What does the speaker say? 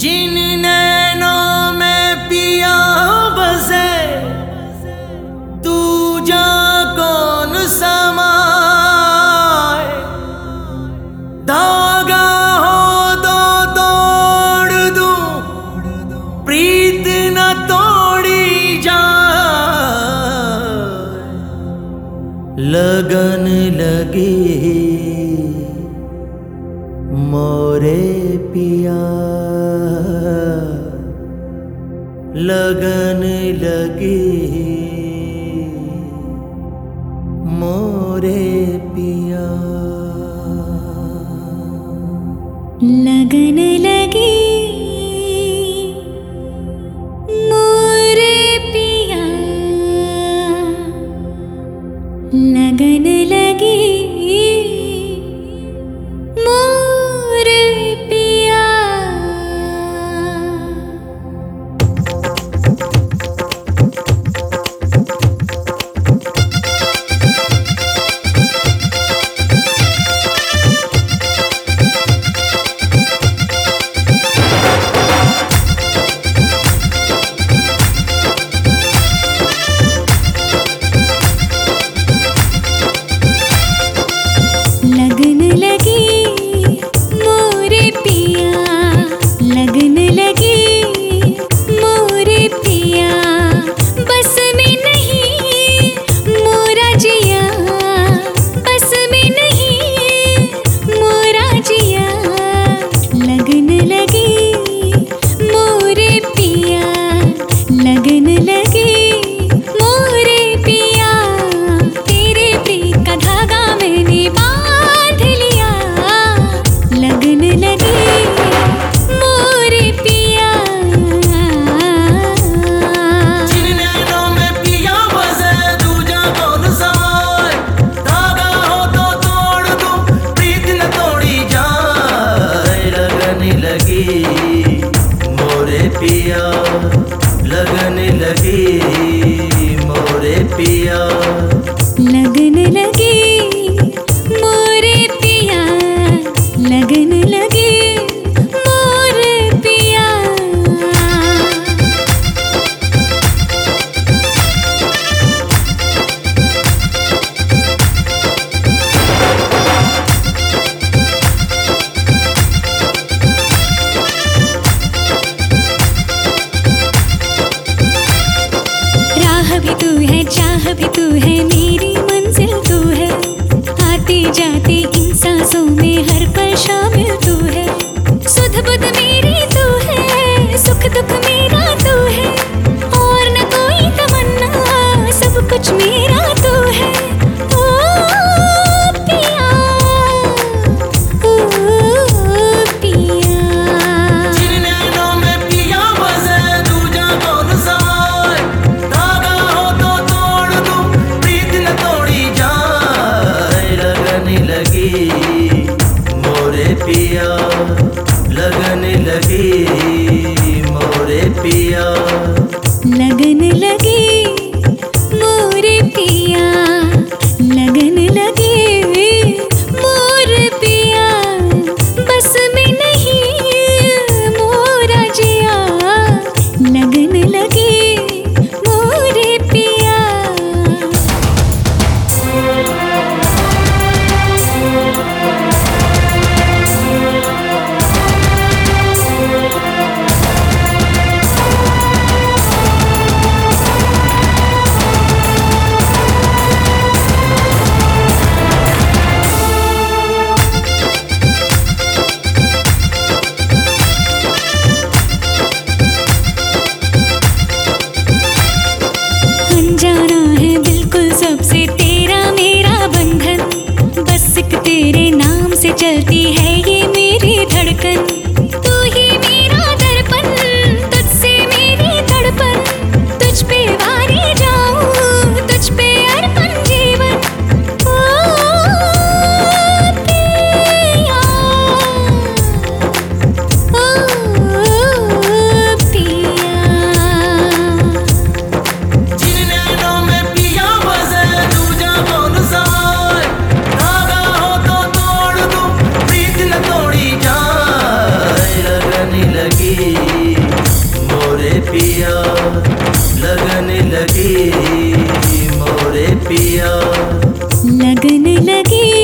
जिन नैनों में पिया बसे तू जा कौन समाए धागा हो तो तोड़ दू प्रीत न तोड़ी जा लगन लगे मोरे पिया। लगन लगी। मोरे पिया। लगन लगी দেখি মোরে পিয়া لبن لبيب கண் पिया लगन लगी मोरे पिया। लगन लगी